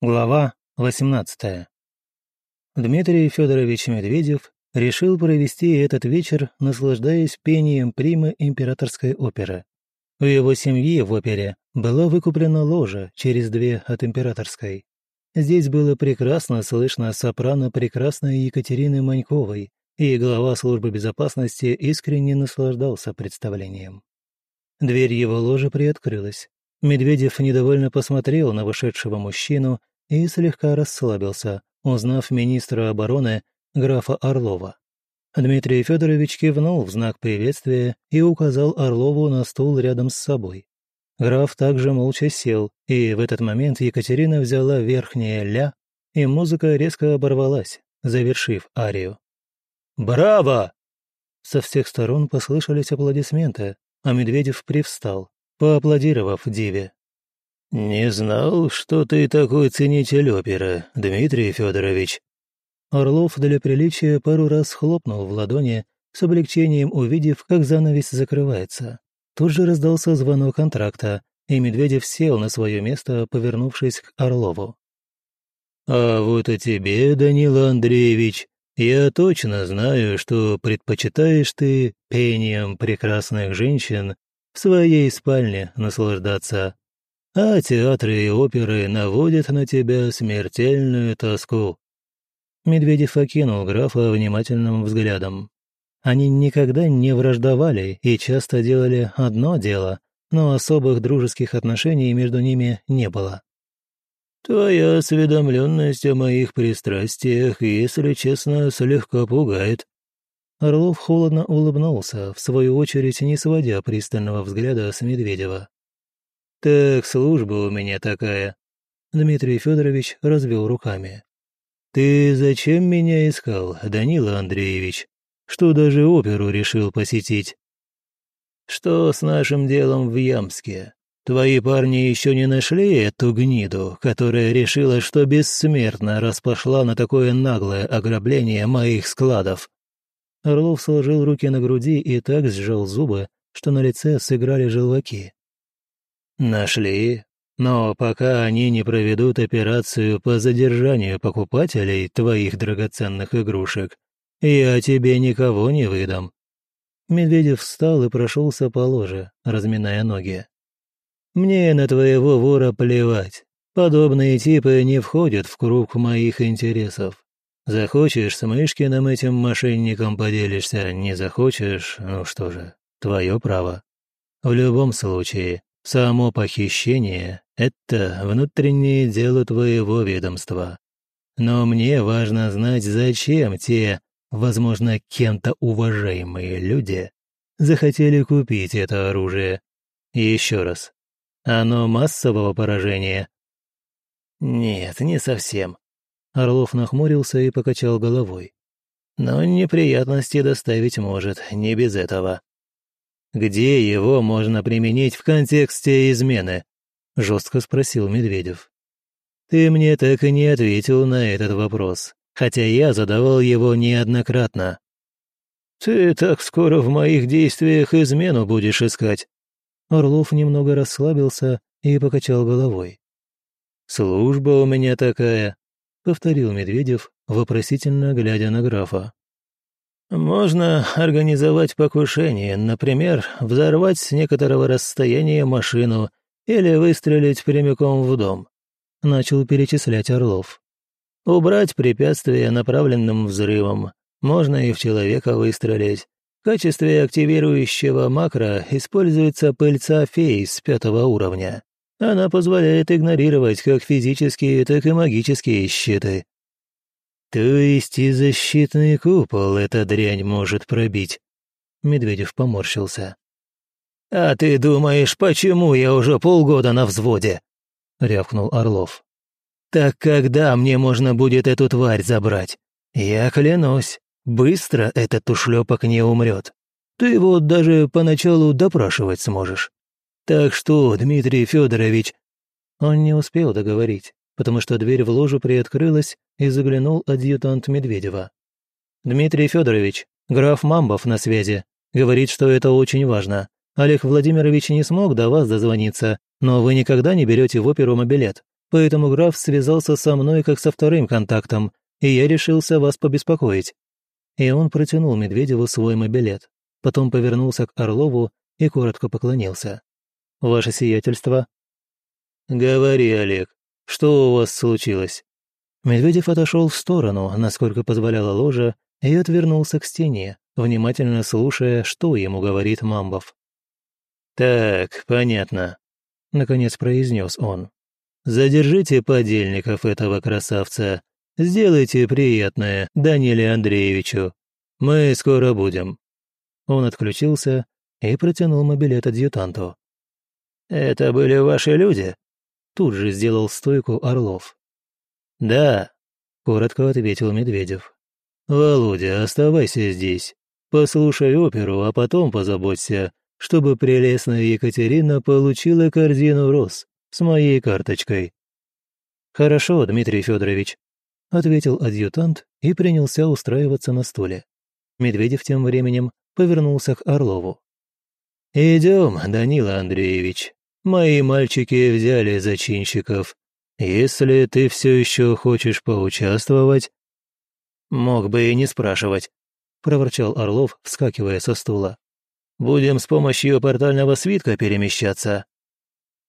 Глава 18. Дмитрий Федорович Медведев решил провести этот вечер, наслаждаясь пением примы императорской оперы. У его семьи в опере была выкуплена ложа через две от императорской. Здесь было прекрасно слышно сопрано прекрасной Екатерины Маньковой, и глава службы безопасности искренне наслаждался представлением. Дверь его ложи приоткрылась. Медведев недовольно посмотрел на вышедшего мужчину и слегка расслабился, узнав министра обороны графа Орлова. Дмитрий Федорович кивнул в знак приветствия и указал Орлову на стул рядом с собой. Граф также молча сел, и в этот момент Екатерина взяла верхнее «ля», и музыка резко оборвалась, завершив арию. «Браво!» Со всех сторон послышались аплодисменты, а Медведев привстал, поаплодировав Диве. «Не знал, что ты такой ценитель оперы, Дмитрий Федорович». Орлов для приличия пару раз хлопнул в ладони, с облегчением увидев, как занавес закрывается. Тут же раздался звонок контракта, и Медведев сел на свое место, повернувшись к Орлову. «А вот и тебе, Данила Андреевич, я точно знаю, что предпочитаешь ты пением прекрасных женщин в своей спальне наслаждаться, а театры и оперы наводят на тебя смертельную тоску». Медведев окинул графа внимательным взглядом. Они никогда не враждовали и часто делали одно дело, но особых дружеских отношений между ними не было. «Твоя осведомленность о моих пристрастиях, если честно, слегка пугает». Орлов холодно улыбнулся, в свою очередь не сводя пристального взгляда с Медведева. «Так служба у меня такая». Дмитрий Федорович развел руками. «Ты зачем меня искал, Данила Андреевич? Что даже оперу решил посетить?» «Что с нашим делом в Ямске? Твои парни еще не нашли эту гниду, которая решила, что бессмертно распошла на такое наглое ограбление моих складов?» Орлов сложил руки на груди и так сжал зубы, что на лице сыграли желваки. Нашли, но пока они не проведут операцию по задержанию покупателей твоих драгоценных игрушек, я тебе никого не выдам». Медведев встал и прошелся по ложе, разминая ноги. «Мне на твоего вора плевать. Подобные типы не входят в круг моих интересов. Захочешь с Мышкиным этим мошенником поделишься, не захочешь, ну что же, твое право. В любом случае, Само похищение — это внутреннее дело твоего ведомства. Но мне важно знать, зачем те, возможно, кем-то уважаемые люди захотели купить это оружие. Еще раз. Оно массового поражения? Нет, не совсем. Орлов нахмурился и покачал головой. Но неприятности доставить может, не без этого. Где его можно применить в контексте измены?» – жестко спросил Медведев. «Ты мне так и не ответил на этот вопрос, хотя я задавал его неоднократно». «Ты так скоро в моих действиях измену будешь искать?» Орлов немного расслабился и покачал головой. «Служба у меня такая», — повторил Медведев, вопросительно глядя на графа. Можно организовать покушение, например, взорвать с некоторого расстояния машину или выстрелить прямиком в дом. Начал перечислять Орлов. Убрать препятствие направленным взрывом. Можно и в человека выстрелить. В качестве активирующего макро используется пыльца фей с пятого уровня. Она позволяет игнорировать как физические, так и магические щиты. «То есть и защитный купол эта дрянь может пробить?» Медведев поморщился. «А ты думаешь, почему я уже полгода на взводе?» — рявкнул Орлов. «Так когда мне можно будет эту тварь забрать? Я клянусь, быстро этот ушлепок не умрет. Ты его даже поначалу допрашивать сможешь. Так что, Дмитрий Федорович...» Он не успел договорить потому что дверь в ложу приоткрылась и заглянул адъютант Медведева. «Дмитрий Федорович, граф Мамбов на связи. Говорит, что это очень важно. Олег Владимирович не смог до вас дозвониться, но вы никогда не берете в оперу мобилет. поэтому граф связался со мной как со вторым контактом, и я решился вас побеспокоить». И он протянул Медведеву свой мобилет, потом повернулся к Орлову и коротко поклонился. «Ваше сиятельство?» «Говори, Олег, что у вас случилось?» Медведев отошел в сторону, насколько позволяла ложа, и отвернулся к стене, внимательно слушая, что ему говорит Мамбов. «Так, понятно», — наконец произнес он. «Задержите подельников этого красавца. Сделайте приятное Даниле Андреевичу. Мы скоро будем». Он отключился и протянул мобилет адъютанту. «Это были ваши люди?» Тут же сделал стойку Орлов. «Да», — коротко ответил Медведев. «Володя, оставайся здесь. Послушай оперу, а потом позаботься, чтобы прелестная Екатерина получила корзину роз с моей карточкой». «Хорошо, Дмитрий Федорович», — ответил адъютант и принялся устраиваться на стуле. Медведев тем временем повернулся к Орлову. «Идем, Данила Андреевич. Мои мальчики взяли зачинщиков. Если ты все еще хочешь поучаствовать...» «Мог бы и не спрашивать», — проворчал Орлов, вскакивая со стула. «Будем с помощью портального свитка перемещаться?»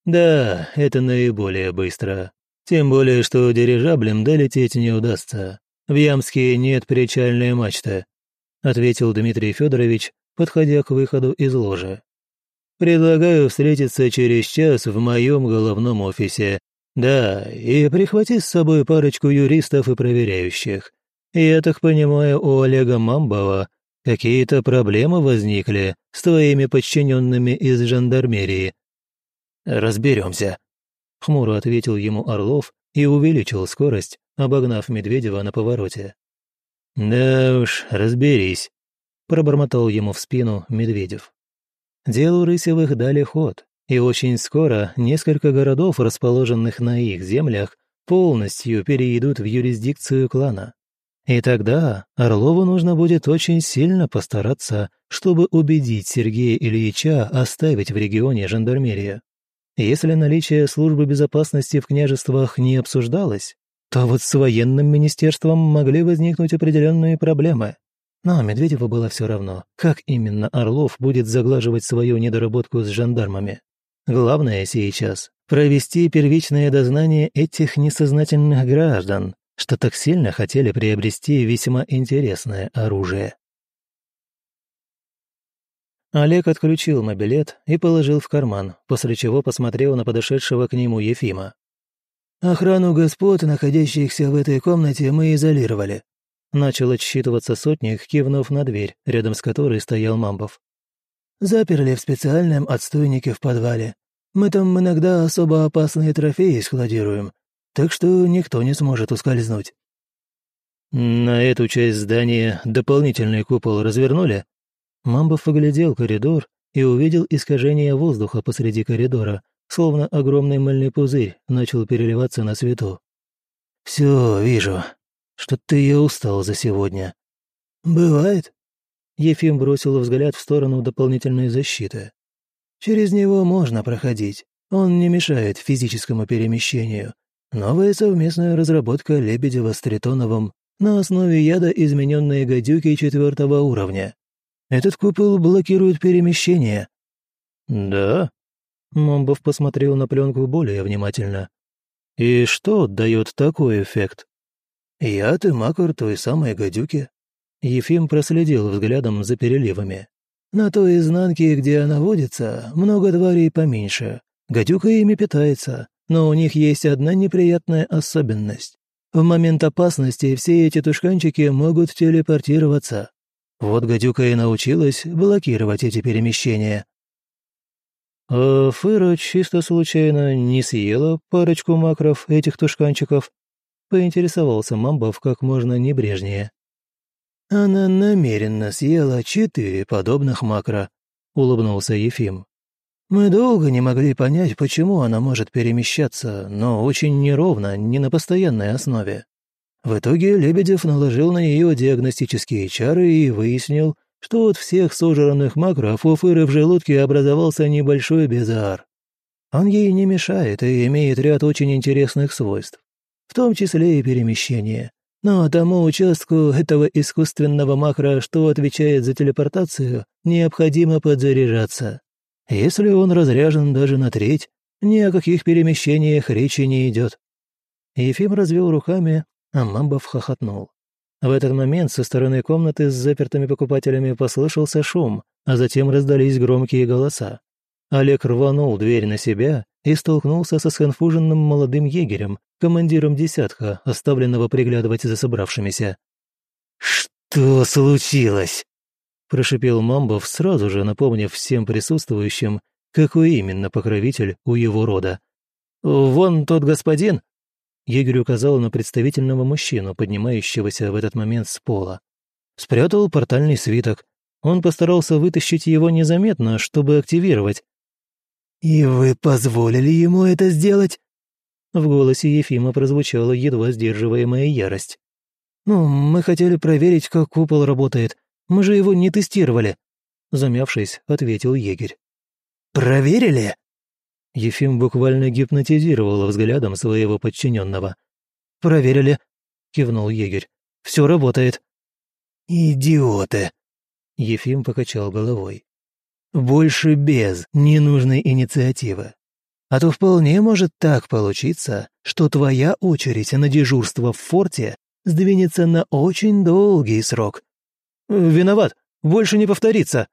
«Да, это наиболее быстро. Тем более, что дирижаблем долететь не удастся. В Ямске нет причальной мачты», — ответил Дмитрий Федорович, подходя к выходу из ложи. «Предлагаю встретиться через час в моем головном офисе. Да, и прихвати с собой парочку юристов и проверяющих. Я так понимаю, у Олега Мамбова какие-то проблемы возникли с твоими подчиненными из жандармерии». «Разберемся», — хмуро ответил ему Орлов и увеличил скорость, обогнав Медведева на повороте. «Да уж, разберись», — пробормотал ему в спину Медведев. Делу Рысевых дали ход, и очень скоро несколько городов, расположенных на их землях, полностью перейдут в юрисдикцию клана. И тогда Орлову нужно будет очень сильно постараться, чтобы убедить Сергея Ильича оставить в регионе жандармерию. Если наличие службы безопасности в княжествах не обсуждалось, то вот с военным министерством могли возникнуть определенные проблемы. Но Медведеву было все равно, как именно Орлов будет заглаживать свою недоработку с жандармами. Главное сейчас – провести первичное дознание этих несознательных граждан, что так сильно хотели приобрести весьма интересное оружие. Олег отключил мобилет и положил в карман, после чего посмотрел на подошедшего к нему Ефима. «Охрану господ, находящихся в этой комнате, мы изолировали», начал отсчитываться сотник, кивнув на дверь, рядом с которой стоял Мамбов. «Заперли в специальном отстойнике в подвале. Мы там иногда особо опасные трофеи складируем, так что никто не сможет ускользнуть». «На эту часть здания дополнительный купол развернули?» Мамбов оглядел коридор и увидел искажение воздуха посреди коридора, словно огромный мыльный пузырь начал переливаться на свету. «Все, вижу. Что-то я устал за сегодня». «Бывает?» Ефим бросил взгляд в сторону дополнительной защиты. «Через него можно проходить. Он не мешает физическому перемещению, Новая совместная разработка Лебедева с Тритоновым на основе яда измененной гадюки четвертого уровня. Этот купол блокирует перемещение. Да? Момбов посмотрел на пленку более внимательно. И что дает такой эффект? Яд и макар той самой гадюки. Ефим проследил взглядом за переливами. На той изнанке, где она водится, много тварей поменьше. Гадюка ими питается, но у них есть одна неприятная особенность. В момент опасности все эти тушканчики могут телепортироваться. Вот гадюка и научилась блокировать эти перемещения. А Фыра чисто случайно не съела парочку макров этих тушканчиков? Поинтересовался Мамбов как можно небрежнее. Она намеренно съела четыре подобных макра, улыбнулся Ефим. Мы долго не могли понять, почему она может перемещаться, но очень неровно, не на постоянной основе. В итоге Лебедев наложил на нее диагностические чары и выяснил, что от всех сожранных макров у Фыры в желудке образовался небольшой безар. Он ей не мешает и имеет ряд очень интересных свойств, в том числе и перемещение. Но тому участку этого искусственного макро, что отвечает за телепортацию, необходимо подзаряжаться. Если он разряжен даже на треть, ни о каких перемещениях речи не идет. Ефим развел руками, а Мамбов хохотнул. В этот момент со стороны комнаты с запертыми покупателями послышался шум, а затем раздались громкие голоса. Олег рванул дверь на себя и столкнулся со сханфуженным молодым егерем, командиром десятка, оставленного приглядывать за собравшимися. «Что случилось?» – прошипел Мамбов, сразу же напомнив всем присутствующим, какой именно покровитель у его рода. «Вон тот господин!» Егерь указал на представительного мужчину, поднимающегося в этот момент с пола. Спрятал портальный свиток. Он постарался вытащить его незаметно, чтобы активировать. «И вы позволили ему это сделать?» В голосе Ефима прозвучала едва сдерживаемая ярость. «Ну, мы хотели проверить, как купол работает. Мы же его не тестировали», замявшись, ответил егерь. «Проверили?» Ефим буквально гипнотизировал взглядом своего подчиненного. «Проверили», — кивнул егерь. «Все работает». «Идиоты!» Ефим покачал головой. «Больше без ненужной инициативы. А то вполне может так получиться, что твоя очередь на дежурство в форте сдвинется на очень долгий срок». «Виноват, больше не повторится!»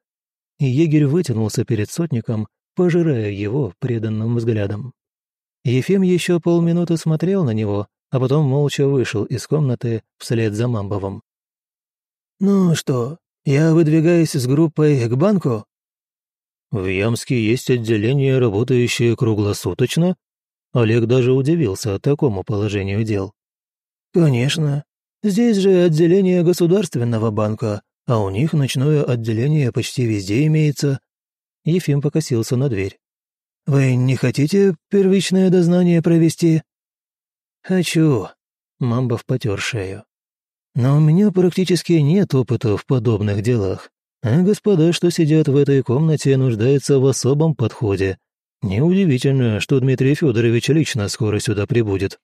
Егерь вытянулся перед сотником, пожирая его преданным взглядом. Ефим еще полминуты смотрел на него, а потом молча вышел из комнаты вслед за Мамбовым. «Ну что, я выдвигаюсь с группой к банку?» «В Ямске есть отделение, работающее круглосуточно?» Олег даже удивился такому положению дел. «Конечно. Здесь же отделение Государственного банка, а у них ночное отделение почти везде имеется. Ефим покосился на дверь. «Вы не хотите первичное дознание провести?» «Хочу», — Мамбов потер шею. «Но у меня практически нет опыта в подобных делах, а господа, что сидят в этой комнате, нуждаются в особом подходе. Неудивительно, что Дмитрий Федорович лично скоро сюда прибудет».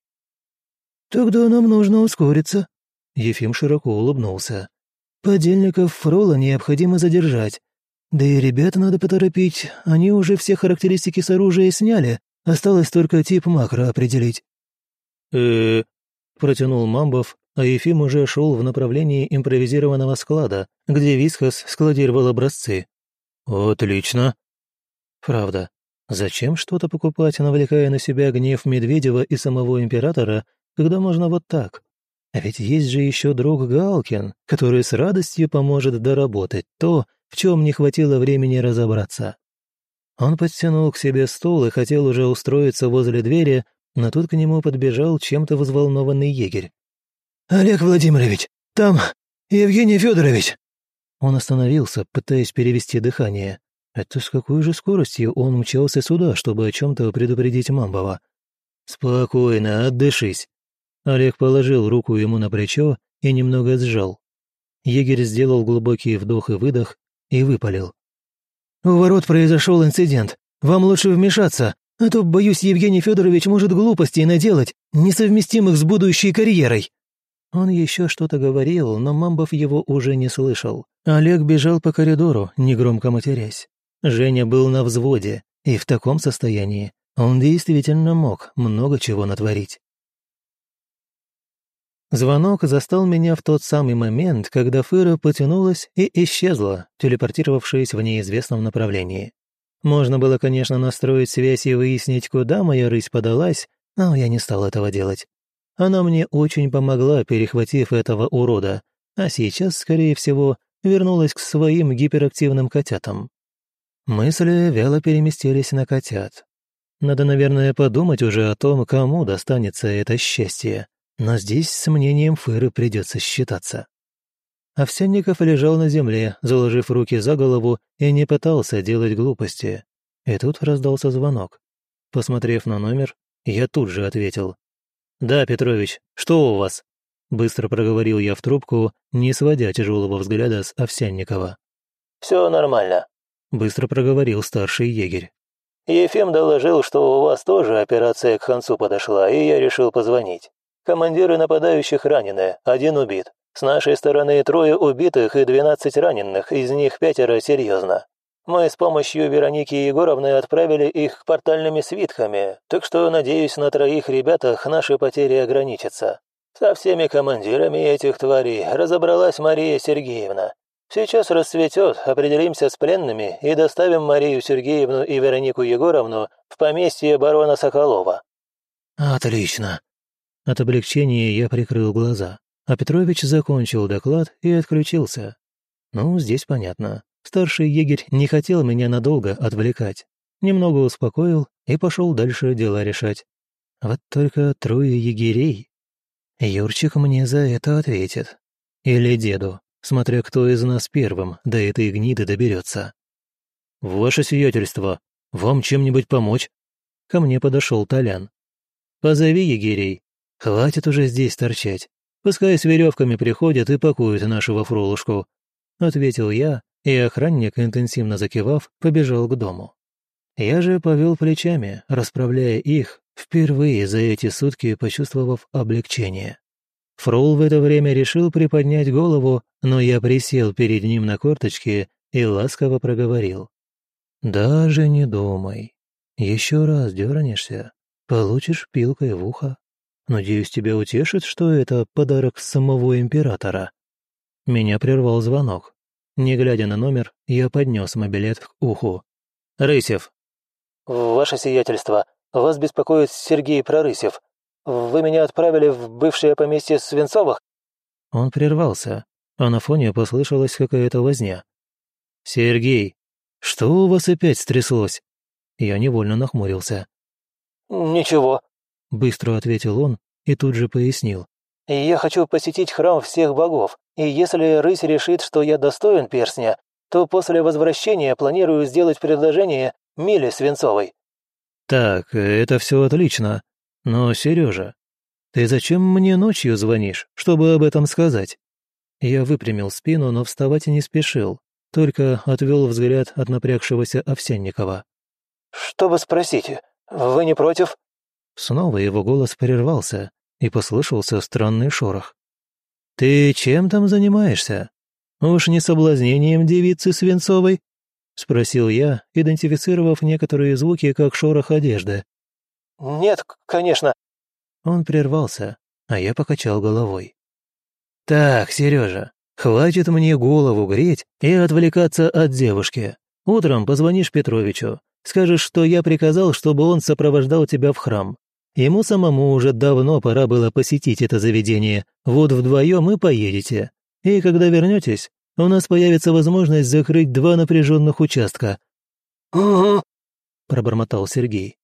«Тогда нам нужно ускориться», — Ефим широко улыбнулся. «Подельников Фрола необходимо задержать, да и ребят надо поторопить, они уже все характеристики с оружия сняли, осталось только тип макро определить. э протянул Мамбов, а Ефим уже шел в направлении импровизированного склада, где Висхас складировал образцы. «Отлично». Правда, зачем что-то покупать, навлекая на себя гнев Медведева и самого императора, когда можно вот так? А ведь есть же еще друг Галкин, который с радостью поможет доработать то, в чем не хватило времени разобраться. Он подтянул к себе стул и хотел уже устроиться возле двери, но тут к нему подбежал чем-то взволнованный егерь. «Олег Владимирович, там Евгений Федорович!» Он остановился, пытаясь перевести дыхание. Это с какой же скоростью он мчался сюда, чтобы о чем-то предупредить Мамбова? «Спокойно, отдышись». Олег положил руку ему на плечо и немного сжал. Егерь сделал глубокий вдох и выдох и выпалил. «У ворот произошел инцидент. Вам лучше вмешаться, а то, боюсь, Евгений Федорович может глупостей наделать, несовместимых с будущей карьерой». Он еще что-то говорил, но Мамбов его уже не слышал. Олег бежал по коридору, негромко матерясь. Женя был на взводе, и в таком состоянии он действительно мог много чего натворить. Звонок застал меня в тот самый момент, когда Фыра потянулась и исчезла, телепортировавшись в неизвестном направлении. Можно было, конечно, настроить связь и выяснить, куда моя рысь подалась, но я не стал этого делать. Она мне очень помогла, перехватив этого урода, а сейчас, скорее всего, вернулась к своим гиперактивным котятам. Мысли вяло переместились на котят. Надо, наверное, подумать уже о том, кому достанется это счастье. Но здесь с мнением Фыры придется считаться. Овсянников лежал на земле, заложив руки за голову, и не пытался делать глупости. И тут раздался звонок. Посмотрев на номер, я тут же ответил. «Да, Петрович, что у вас?» Быстро проговорил я в трубку, не сводя тяжелого взгляда с Овсянникова. «Все нормально», — быстро проговорил старший егерь. Ефим доложил, что у вас тоже операция к концу подошла, и я решил позвонить. Командиры нападающих ранены, один убит. С нашей стороны трое убитых и двенадцать раненых, из них пятеро серьезно. Мы с помощью Вероники Егоровны отправили их портальными свитками, так что, надеюсь, на троих ребятах наши потери ограничатся. Со всеми командирами этих тварей разобралась Мария Сергеевна. Сейчас расцветет, определимся с пленными и доставим Марию Сергеевну и Веронику Егоровну в поместье барона Соколова». «Отлично». От облегчения я прикрыл глаза, а Петрович закончил доклад и отключился. Ну, здесь понятно. Старший егерь не хотел меня надолго отвлекать. Немного успокоил и пошел дальше дела решать. Вот только трое егерей. Юрчик мне за это ответит. Или деду, смотря кто из нас первым до этой гниды доберется. «Ваше сиятельство, вам чем-нибудь помочь?» Ко мне подошел Толян. «Позови егерей. Хватит уже здесь торчать. Пускай с веревками приходят и пакуют нашего фролушку», — ответил я, и охранник, интенсивно закивав, побежал к дому. Я же повел плечами, расправляя их, впервые за эти сутки почувствовав облегчение. Фрол в это время решил приподнять голову, но я присел перед ним на корточки и ласково проговорил. «Даже не думай. Еще раз дернешься, получишь пилкой в ухо. Надеюсь, тебя утешит, что это подарок самого императора». Меня прервал звонок. Не глядя на номер, я поднес мобилет к уху. «Рысев». «Ваше сиятельство, вас беспокоит Сергей Прорысев. Вы меня отправили в бывшее поместье Свинцовых?» Он прервался, а на фоне послышалась какая-то возня. «Сергей, что у вас опять стряслось?» Я невольно нахмурился. «Ничего», — быстро ответил он и тут же пояснил. «Я хочу посетить храм всех богов. И если рысь решит, что я достоин перстня, то после возвращения планирую сделать предложение Миле Свинцовой». «Так, это все отлично. Но, Сережа, ты зачем мне ночью звонишь, чтобы об этом сказать?» Я выпрямил спину, но вставать и не спешил, только отвел взгляд от напрягшегося Овсянникова. «Чтобы спросить, вы не против?» Снова его голос прервался, и послышался странный шорох. «Ты чем там занимаешься? Уж не соблазнением девицы Свинцовой?» — спросил я, идентифицировав некоторые звуки как шорох одежды. «Нет, конечно». Он прервался, а я покачал головой. «Так, Сережа, хватит мне голову греть и отвлекаться от девушки. Утром позвонишь Петровичу, скажешь, что я приказал, чтобы он сопровождал тебя в храм. Ему самому уже давно пора было посетить это заведение. Вот вдвоем и поедете. И когда вернетесь, у нас появится возможность закрыть два напряженных участка». «Угу», — пробормотал Сергей.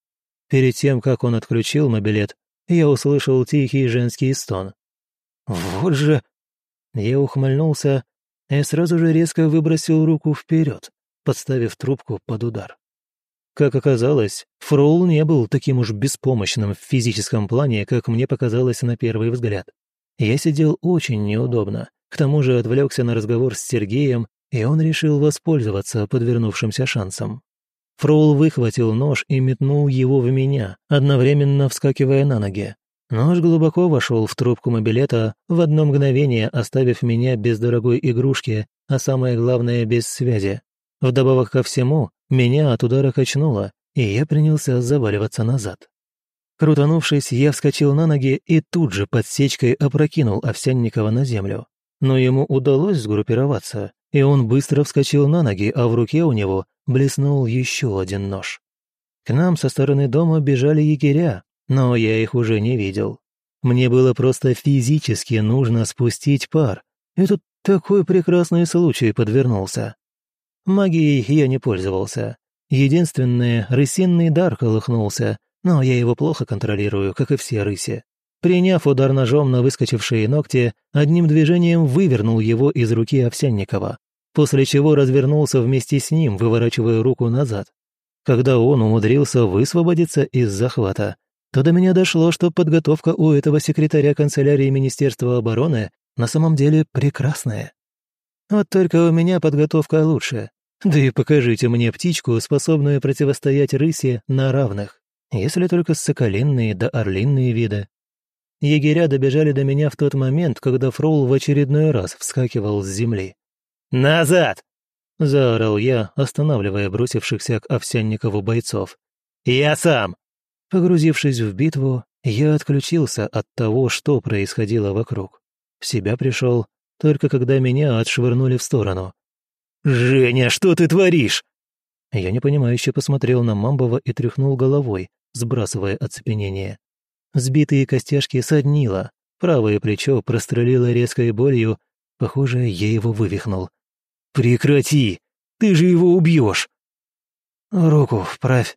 Перед тем, как он отключил мобилет, я услышал тихий женский стон. «Вот же...» Я ухмыльнулся и сразу же резко выбросил руку вперед, подставив трубку под удар. Как оказалось, Фроул не был таким уж беспомощным в физическом плане, как мне показалось на первый взгляд. Я сидел очень неудобно, к тому же отвлекся на разговор с Сергеем, и он решил воспользоваться подвернувшимся шансом. Фроул выхватил нож и метнул его в меня, одновременно вскакивая на ноги. Нож глубоко вошел в трубку мобилета, в одно мгновение оставив меня без дорогой игрушки, а самое главное, без связи. Вдобавок ко всему, меня от удара качнуло, и я принялся заваливаться назад. Крутанувшись, я вскочил на ноги и тут же подсечкой опрокинул Овсянникова на землю. Но ему удалось сгруппироваться, и он быстро вскочил на ноги, а в руке у него блеснул еще один нож. К нам со стороны дома бежали егеря, но я их уже не видел. Мне было просто физически нужно спустить пар, и тут такой прекрасный случай подвернулся. Магией я не пользовался. Единственное, рысинный дар колыхнулся, но я его плохо контролирую, как и все рыси. Приняв удар ножом на выскочившие ногти, одним движением вывернул его из руки Овсянникова, после чего развернулся вместе с ним, выворачивая руку назад. Когда он умудрился высвободиться из захвата, то до меня дошло, что подготовка у этого секретаря канцелярии Министерства обороны на самом деле прекрасная. Вот только у меня подготовка лучше. Да и покажите мне птичку, способную противостоять рысе на равных, если только соколинные да орлинные виды. Егеря добежали до меня в тот момент, когда Фрол в очередной раз вскакивал с земли. «Назад!» — заорал я, останавливая бросившихся к Овсянникову бойцов. «Я сам!» Погрузившись в битву, я отключился от того, что происходило вокруг. В себя пришел только когда меня отшвырнули в сторону. «Женя, что ты творишь?» Я непонимающе посмотрел на Мамбова и тряхнул головой, сбрасывая оцепенение. Сбитые костяшки соднило, правое плечо прострелило резкой болью, похоже, я его вывихнул. «Прекрати! Ты же его убьешь!» «Руку вправь!»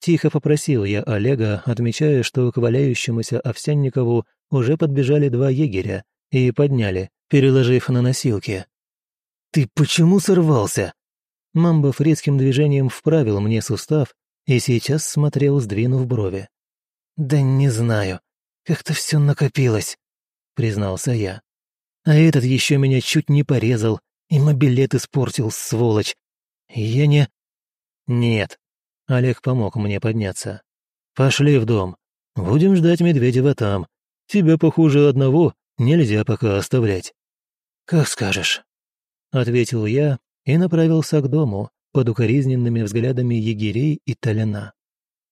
Тихо попросил я Олега, отмечая, что к валяющемуся Овсянникову уже подбежали два егеря и подняли, переложив на носилки. «Ты почему сорвался?» Мамбов резким движением вправил мне сустав и сейчас смотрел, сдвинув брови. «Да не знаю. Как-то все накопилось», — признался я. «А этот еще меня чуть не порезал и мобилет испортил, сволочь. Я не...» «Нет». Олег помог мне подняться. «Пошли в дом. Будем ждать Медведева там. Тебя похуже одного нельзя пока оставлять». «Как скажешь», — ответил я и направился к дому под укоризненными взглядами егерей и Толяна.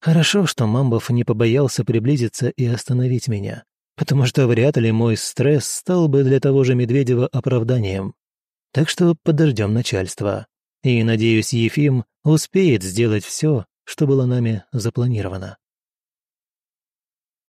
Хорошо, что Мамбов не побоялся приблизиться и остановить меня, потому что вряд ли мой стресс стал бы для того же Медведева оправданием. Так что подождем начальства. И, надеюсь, Ефим успеет сделать все, что было нами запланировано.